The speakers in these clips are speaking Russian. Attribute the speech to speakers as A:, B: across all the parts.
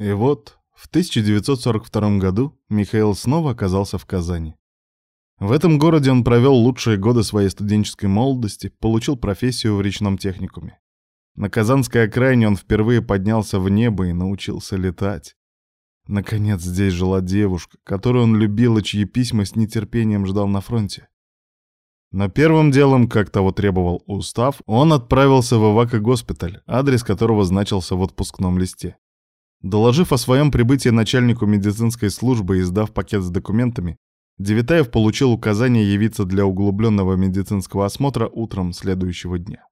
A: И вот, в 1942 году Михаил снова оказался в Казани. В этом городе он провел лучшие годы своей студенческой молодости, получил профессию в речном техникуме. На Казанской окраине он впервые поднялся в небо и научился летать. Наконец здесь жила девушка, которую он любил и чьи письма с нетерпением ждал на фронте. Но первым делом, как того требовал устав, он отправился в Ивако-госпиталь, адрес которого значился в отпускном листе. Доложив о своем прибытии начальнику медицинской службы и сдав пакет с документами, Девитаев получил указание явиться для углубленного медицинского осмотра утром следующего дня.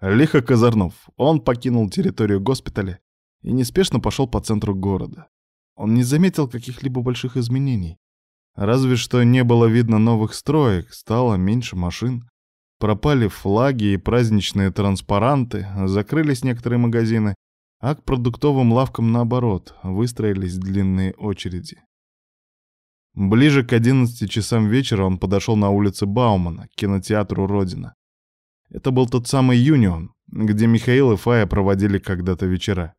A: Лихо козырнув, он покинул территорию госпиталя и неспешно пошел по центру города. Он не заметил каких-либо больших изменений. Разве что не было видно новых строек, стало меньше машин. Пропали флаги и праздничные транспаранты, закрылись некоторые магазины, а к продуктовым лавкам, наоборот, выстроились длинные очереди. Ближе к 11 часам вечера он подошел на улице Баумана, к кинотеатру «Родина». Это был тот самый «Юнион», где Михаил и Фая проводили когда-то вечера.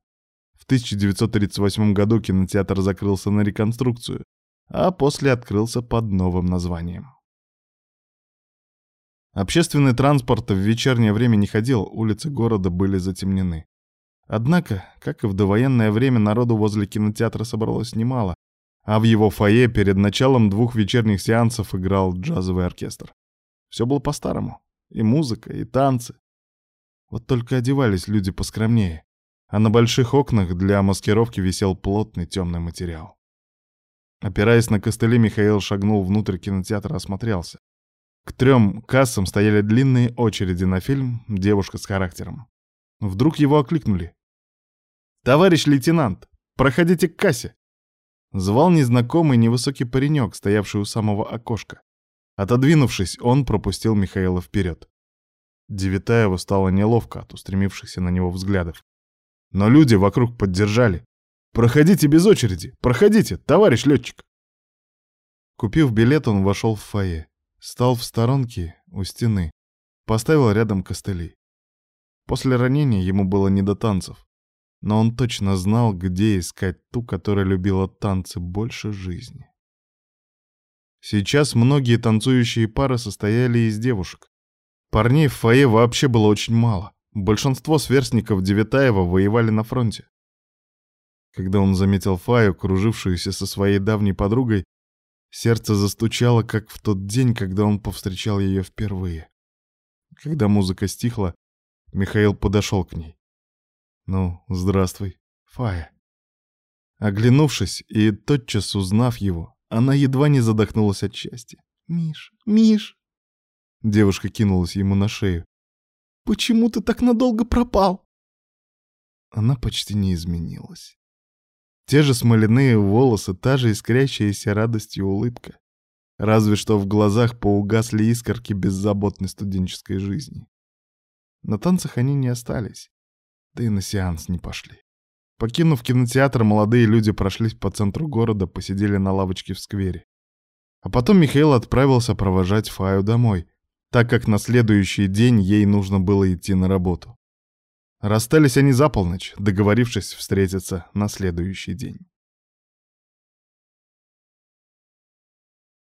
A: В 1938 году кинотеатр закрылся на реконструкцию, а после открылся под новым названием. Общественный транспорт в вечернее время не ходил, улицы города были затемнены. Однако, как и в довоенное время, народу возле кинотеатра собралось немало, а в его фойе перед началом двух вечерних сеансов играл джазовый оркестр. Все было по-старому. И музыка, и танцы. Вот только одевались люди поскромнее, а на больших окнах для маскировки висел плотный темный материал. Опираясь на костыли, Михаил шагнул внутрь кинотеатра, осмотрелся. К трем кассам стояли длинные очереди на фильм «Девушка с характером». Вдруг его окликнули. «Товарищ лейтенант, проходите к кассе!» Звал незнакомый невысокий паренек, стоявший у самого окошка. Отодвинувшись, он пропустил Михаила вперед. Девятаеву стало неловко от устремившихся на него взглядов. Но люди вокруг поддержали. «Проходите без очереди! Проходите, товарищ летчик!» Купив билет, он вошел в фойе. Стал в сторонке у стены. Поставил рядом костыли. После ранения ему было не до танцев. Но он точно знал, где искать ту, которая любила танцы больше жизни. Сейчас многие танцующие пары состояли из девушек. Парней в фойе вообще было очень мало. Большинство сверстников Девятаева воевали на фронте. Когда он заметил Фаю, кружившуюся со своей давней подругой, сердце застучало, как в тот день, когда он повстречал ее впервые. Когда музыка стихла, Михаил подошел к ней. «Ну, здравствуй, Фая». Оглянувшись и тотчас узнав его, она едва не задохнулась от счастья. «Миш, Миш!» Девушка кинулась ему на шею. «Почему ты так надолго пропал?» Она почти не изменилась. Те же смоляные волосы, та же искрящаяся радостью улыбка. Разве что в глазах поугасли искорки беззаботной студенческой жизни. На танцах они не остались, да и на сеанс не пошли. Покинув кинотеатр, молодые люди прошлись по центру города, посидели на лавочке в сквере. А потом Михаил отправился провожать Фаю домой, так как на следующий день ей нужно было идти на работу. Расстались они за полночь, договорившись встретиться на следующий день.